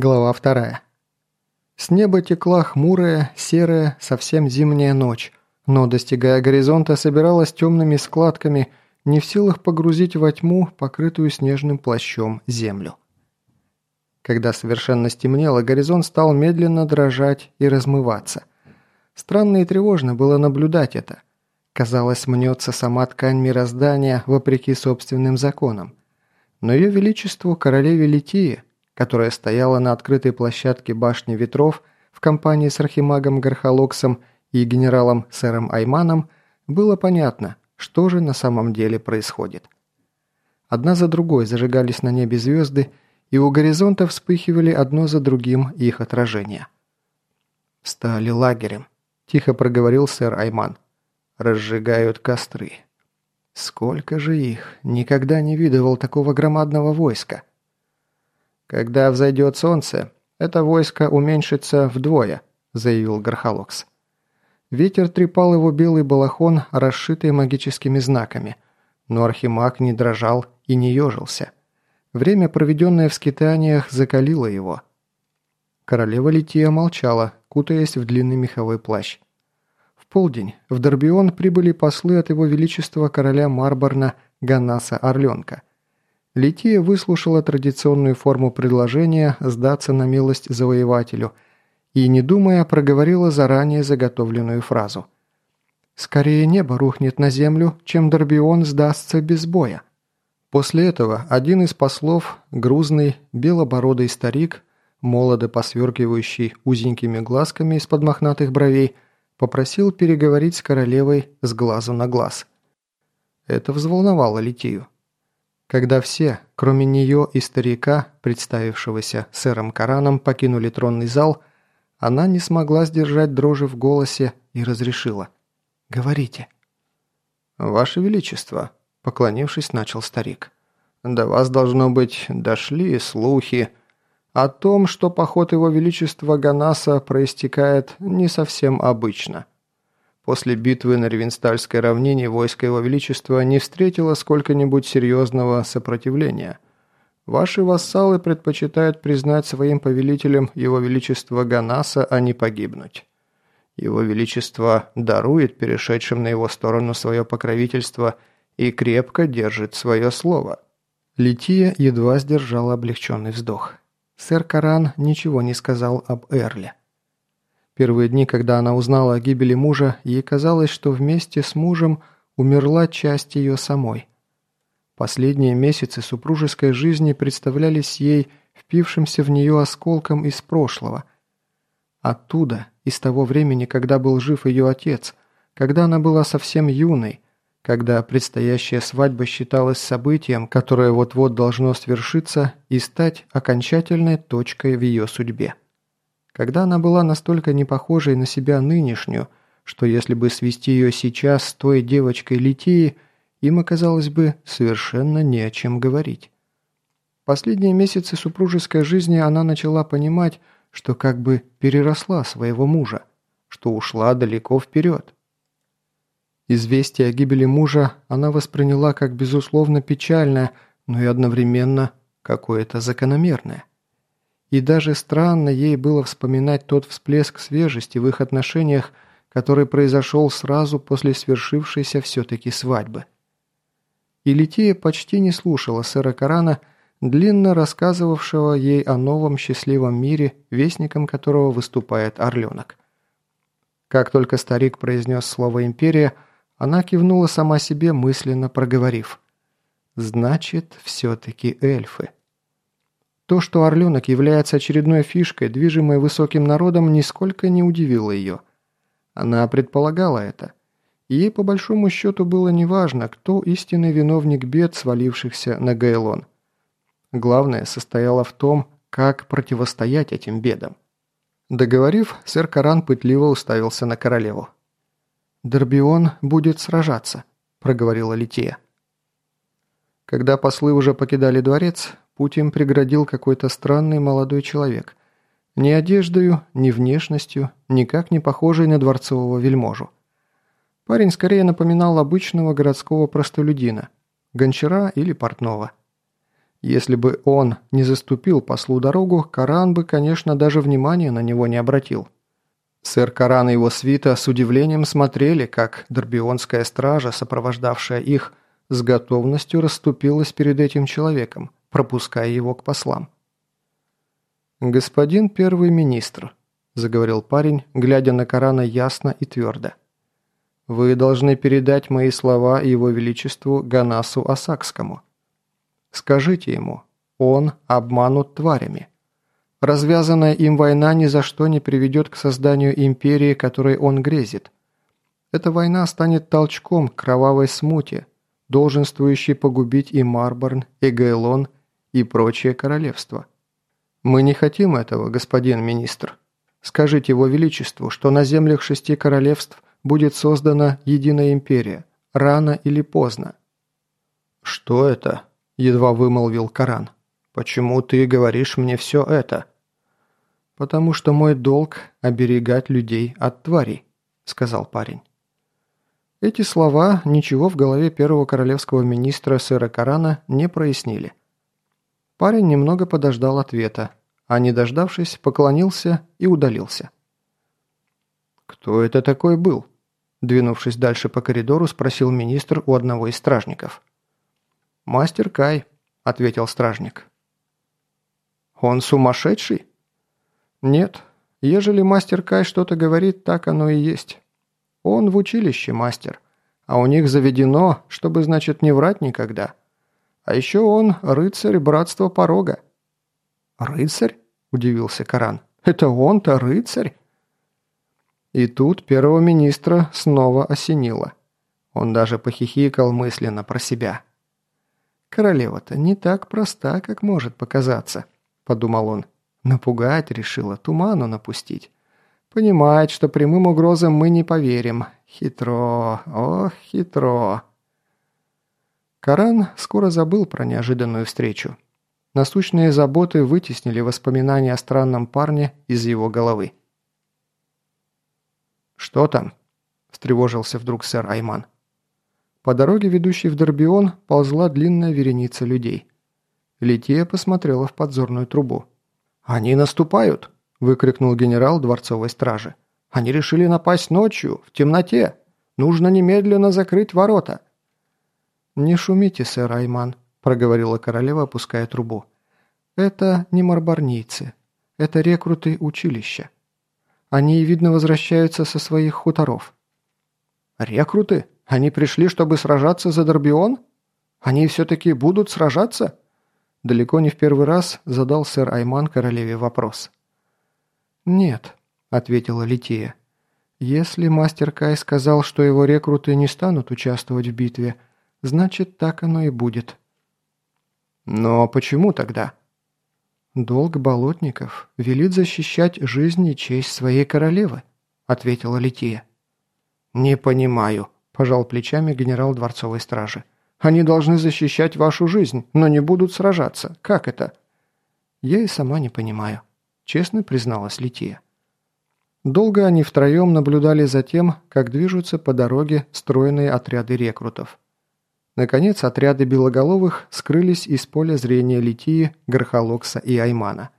Глава вторая. С неба текла хмурая, серая, совсем зимняя ночь, но, достигая горизонта, собиралась темными складками, не в силах погрузить во тьму, покрытую снежным плащом, землю. Когда совершенно стемнело, горизонт стал медленно дрожать и размываться. Странно и тревожно было наблюдать это. Казалось, мнется сама ткань мироздания вопреки собственным законам. Но ее величеству королеве Литии – которая стояла на открытой площадке башни ветров в компании с архимагом Гархалоксом и генералом сэром Айманом, было понятно, что же на самом деле происходит. Одна за другой зажигались на небе звезды, и у горизонта вспыхивали одно за другим их отражения. «Стали лагерем», – тихо проговорил сэр Айман. «Разжигают костры». «Сколько же их! Никогда не видывал такого громадного войска!» «Когда взойдет солнце, это войско уменьшится вдвое», – заявил Гархалокс. Ветер трепал его белый балахон, расшитый магическими знаками, но архимаг не дрожал и не ежился. Время, проведенное в скитаниях, закалило его. Королева Лития молчала, кутаясь в длинный меховой плащ. В полдень в Дорбион прибыли послы от его величества короля Марборна Ганаса Орленка. Лития выслушала традиционную форму предложения сдаться на милость завоевателю и, не думая, проговорила заранее заготовленную фразу. «Скорее небо рухнет на землю, чем Дорбион сдастся без боя». После этого один из послов, грузный, белобородый старик, молодо посверкивающий узенькими глазками из-под мохнатых бровей, попросил переговорить с королевой с глазу на глаз. Это взволновало Литию. Когда все, кроме нее и старика, представившегося сэром Кораном, покинули тронный зал, она не смогла сдержать дрожи в голосе и разрешила. «Говорите». «Ваше Величество», — поклонившись, начал старик. «До вас, должно быть, дошли слухи о том, что поход Его Величества Ганаса проистекает не совсем обычно». После битвы на Ревенстальской равнине войско Его Величества не встретило сколько-нибудь серьезного сопротивления. Ваши вассалы предпочитают признать своим повелителем Его Величество Ганаса, а не погибнуть. Его Величество дарует перешедшим на его сторону свое покровительство и крепко держит свое слово». Лития едва сдержала облегченный вздох. Сэр Каран ничего не сказал об Эрле. Первые дни, когда она узнала о гибели мужа, ей казалось, что вместе с мужем умерла часть ее самой. Последние месяцы супружеской жизни представлялись ей впившимся в нее осколком из прошлого. Оттуда, из того времени, когда был жив ее отец, когда она была совсем юной, когда предстоящая свадьба считалась событием, которое вот-вот должно свершиться и стать окончательной точкой в ее судьбе когда она была настолько не похожей на себя нынешнюю, что если бы свести ее сейчас с той девочкой Литии, им оказалось бы совершенно не о чем говорить. Последние месяцы супружеской жизни она начала понимать, что как бы переросла своего мужа, что ушла далеко вперед. Известие о гибели мужа она восприняла как безусловно печальное, но и одновременно какое-то закономерное. И даже странно ей было вспоминать тот всплеск свежести в их отношениях, который произошел сразу после свершившейся все-таки свадьбы. И Лития почти не слушала сэра Корана, длинно рассказывавшего ей о новом счастливом мире, вестником которого выступает Орленок. Как только старик произнес слово «империя», она кивнула сама себе, мысленно проговорив. «Значит, все-таки эльфы». То, что Орленок является очередной фишкой, движимой высоким народом, нисколько не удивило ее. Она предполагала это. Ей по большому счету было неважно, кто истинный виновник бед, свалившихся на Гейлон. Главное состояло в том, как противостоять этим бедам. Договорив, сэр Каран пытливо уставился на королеву. «Дорбион будет сражаться», – проговорила Лития. Когда послы уже покидали дворец, Путь им преградил какой-то странный молодой человек. Ни одеждою, ни внешностью, никак не похожий на дворцового вельможу. Парень скорее напоминал обычного городского простолюдина, гончара или портного. Если бы он не заступил послу дорогу, Коран бы, конечно, даже внимания на него не обратил. Сэр Коран и его свита с удивлением смотрели, как Дорбионская стража, сопровождавшая их, с готовностью расступилась перед этим человеком, пропуская его к послам. «Господин первый министр», – заговорил парень, глядя на Корана ясно и твердо. «Вы должны передать мои слова его величеству Ганасу Асакскому. Скажите ему, он обманут тварями. Развязанная им война ни за что не приведет к созданию империи, которой он грезит. Эта война станет толчком к кровавой смуте, долженствующей погубить и Марборн, и Гейлон, и прочее королевство. Мы не хотим этого, господин министр. Скажите его величеству, что на землях шести королевств будет создана единая империя, рано или поздно. «Что это?» – едва вымолвил Коран. «Почему ты говоришь мне все это?» «Потому что мой долг – оберегать людей от тварей», – сказал парень. Эти слова ничего в голове первого королевского министра сэра Корана не прояснили. Парень немного подождал ответа, а не дождавшись, поклонился и удалился. «Кто это такой был?» Двинувшись дальше по коридору, спросил министр у одного из стражников. «Мастер Кай», — ответил стражник. «Он сумасшедший?» «Нет. Ежели мастер Кай что-то говорит, так оно и есть. Он в училище мастер, а у них заведено, чтобы, значит, не врать никогда. А еще он рыцарь братства порога». «Рыцарь?» – удивился Коран. «Это он-то рыцарь?» И тут первого министра снова осенило. Он даже похихикал мысленно про себя. «Королева-то не так проста, как может показаться», – подумал он. Напугать решила, туману напустить. Понимает, что прямым угрозам мы не поверим. Хитро, ох, хитро. Коран скоро забыл про неожиданную встречу. Насущные заботы вытеснили воспоминания о странном парне из его головы. «Что там?» – встревожился вдруг сэр Айман. По дороге, ведущей в Дорбион, ползла длинная вереница людей. Лития посмотрела в подзорную трубу. «Они наступают!» – выкрикнул генерал дворцовой стражи. «Они решили напасть ночью, в темноте! Нужно немедленно закрыть ворота!» «Не шумите, сэр Айман», – проговорила королева, опуская трубу. «Это не марбарнийцы. Это рекруты училища. Они, видно, возвращаются со своих хуторов». «Рекруты? Они пришли, чтобы сражаться за Дорбион? Они все-таки будут сражаться?» Далеко не в первый раз задал сэр Айман королеве вопрос. «Нет», — ответила Лития. «Если мастер Кай сказал, что его рекруты не станут участвовать в битве, значит, так оно и будет». «Но почему тогда?» «Долг болотников велит защищать жизнь и честь своей королевы», — ответила Лития. «Не понимаю», — пожал плечами генерал дворцовой стражи. Они должны защищать вашу жизнь, но не будут сражаться. Как это?» «Я и сама не понимаю», – честно призналась Лития. Долго они втроем наблюдали за тем, как движутся по дороге стройные отряды рекрутов. Наконец, отряды белоголовых скрылись из поля зрения Литии, Гархалокса и Аймана.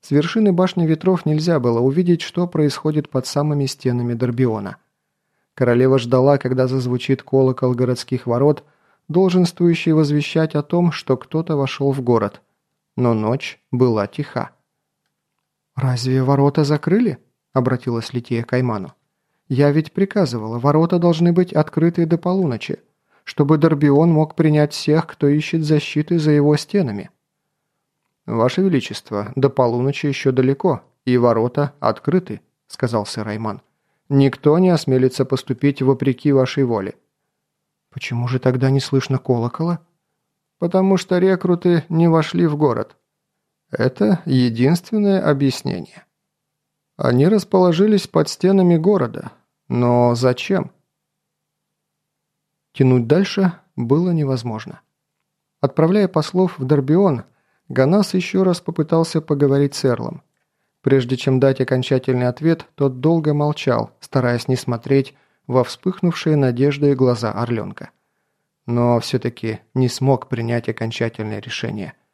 С вершины башни ветров нельзя было увидеть, что происходит под самыми стенами Дорбиона. Королева ждала, когда зазвучит колокол городских ворот – долженствующий возвещать о том, что кто-то вошел в город. Но ночь была тиха. «Разве ворота закрыли?» – обратилась Лития к Айману. «Я ведь приказывала, ворота должны быть открыты до полуночи, чтобы Дорбион мог принять всех, кто ищет защиты за его стенами». «Ваше Величество, до полуночи еще далеко, и ворота открыты», – сказал сэр Айман. «Никто не осмелится поступить вопреки вашей воле. «Почему же тогда не слышно колокола?» «Потому что рекруты не вошли в город. Это единственное объяснение. Они расположились под стенами города. Но зачем?» Тянуть дальше было невозможно. Отправляя послов в Дорбион, Ганас еще раз попытался поговорить с Эрлом. Прежде чем дать окончательный ответ, тот долго молчал, стараясь не смотреть во вспыхнувшие надеждой глаза орленка. Но все-таки не смог принять окончательное решение –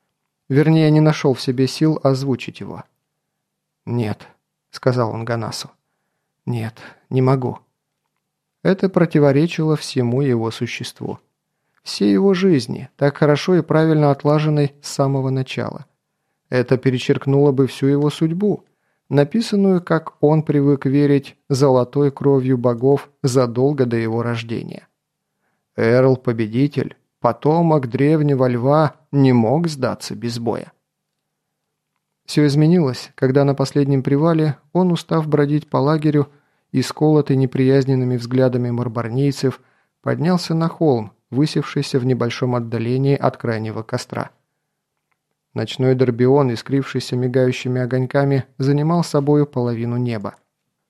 Вернее, не нашел в себе сил озвучить его. «Нет», — сказал он Ганасу. «Нет, не могу». Это противоречило всему его существу. Всей его жизни, так хорошо и правильно отлаженной с самого начала. Это перечеркнуло бы всю его судьбу, написанную, как он привык верить, золотой кровью богов задолго до его рождения. Эрл – победитель, потомок древнего льва, не мог сдаться без боя. Все изменилось, когда на последнем привале он, устав бродить по лагерю и сколотый неприязненными взглядами марбарнийцев, поднялся на холм, высевшийся в небольшом отдалении от крайнего костра. Ночной дорбион, искрившийся мигающими огоньками, занимал собою половину неба.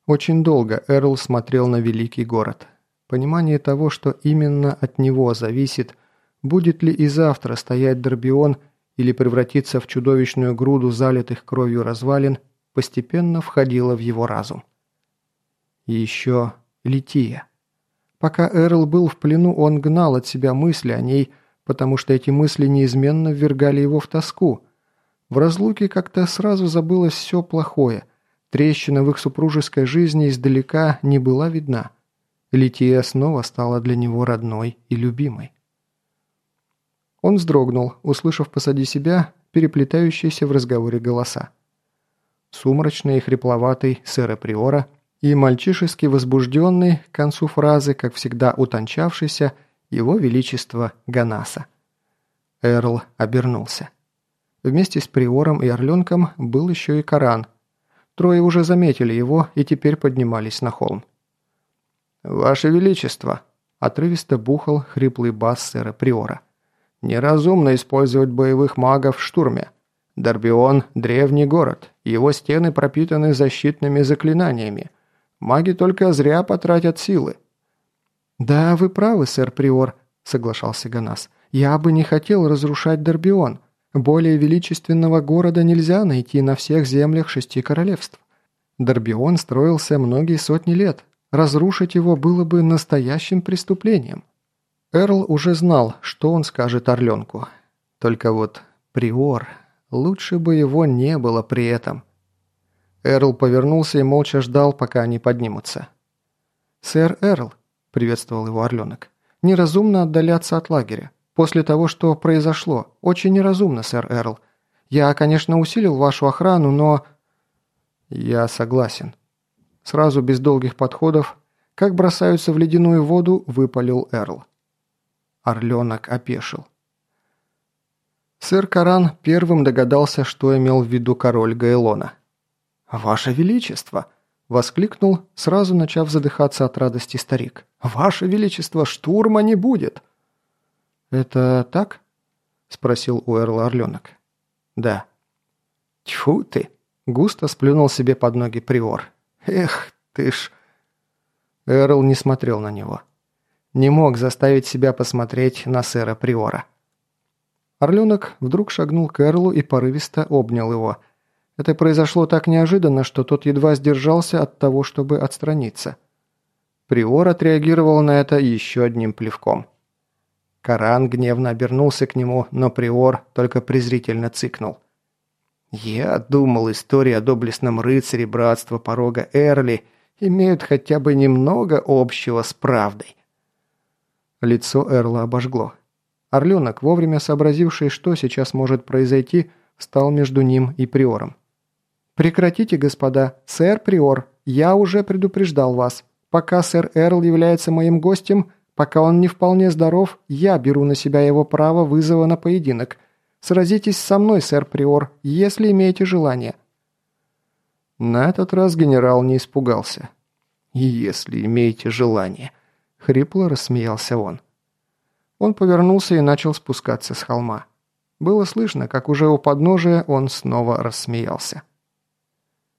Очень долго Эрл смотрел на великий город. Понимание того, что именно от него зависит, будет ли и завтра стоять дорбион или превратиться в чудовищную груду залитых кровью развалин, постепенно входило в его разум. И еще Лития. Пока Эрл был в плену, он гнал от себя мысли о ней, потому что эти мысли неизменно ввергали его в тоску. В разлуке как-то сразу забылось все плохое. Трещина в их супружеской жизни издалека не была видна. Лития снова стала для него родной и любимой. Он вздрогнул, услышав позади себя переплетающиеся в разговоре голоса. Сумрачный и хрипловатый сэра Приора и мальчишески возбужденный к концу фразы, как всегда утончавшийся, его Величество Ганаса. Эрл обернулся. Вместе с Приором и Орленком был еще и Коран. Трое уже заметили его и теперь поднимались на холм. «Ваше Величество!» – отрывисто бухал хриплый бас сэра Приора. «Неразумно использовать боевых магов в штурме. Дорбион – древний город, его стены пропитаны защитными заклинаниями. Маги только зря потратят силы. «Да, вы правы, сэр Приор», — соглашался Ганас. «Я бы не хотел разрушать Дорбион. Более величественного города нельзя найти на всех землях шести королевств. Дорбион строился многие сотни лет. Разрушить его было бы настоящим преступлением». Эрл уже знал, что он скажет Орленку. Только вот Приор... Лучше бы его не было при этом. Эрл повернулся и молча ждал, пока они поднимутся. «Сэр Эрл», – приветствовал его Орленок. «Неразумно отдаляться от лагеря. После того, что произошло. Очень неразумно, сэр Эрл. Я, конечно, усилил вашу охрану, но...» «Я согласен». Сразу, без долгих подходов, как бросаются в ледяную воду, выпалил Эрл. Орленок опешил. Сэр Каран первым догадался, что имел в виду король Гайлона. «Ваше Величество!» Воскликнул, сразу начав задыхаться от радости старик. «Ваше Величество, штурма не будет!» «Это так?» Спросил у Эрла Орленок. «Да». «Тьфу ты!» Густо сплюнул себе под ноги Приор. «Эх, ты ж...» Эрл не смотрел на него. Не мог заставить себя посмотреть на сэра Приора. Орленок вдруг шагнул к Эрлу и порывисто обнял его – это произошло так неожиданно, что тот едва сдержался от того, чтобы отстраниться. Приор отреагировал на это еще одним плевком. Коран гневно обернулся к нему, но Приор только презрительно цыкнул. «Я думал, история о доблестном рыцаре братства порога Эрли имеют хотя бы немного общего с правдой». Лицо Эрла обожгло. Орленок, вовремя сообразивший, что сейчас может произойти, стал между ним и Приором. «Прекратите, господа. Сэр Приор, я уже предупреждал вас. Пока сэр Эрл является моим гостем, пока он не вполне здоров, я беру на себя его право вызова на поединок. Сразитесь со мной, сэр Приор, если имеете желание». На этот раз генерал не испугался. «Если имеете желание», — хрипло рассмеялся он. Он повернулся и начал спускаться с холма. Было слышно, как уже у подножия он снова рассмеялся.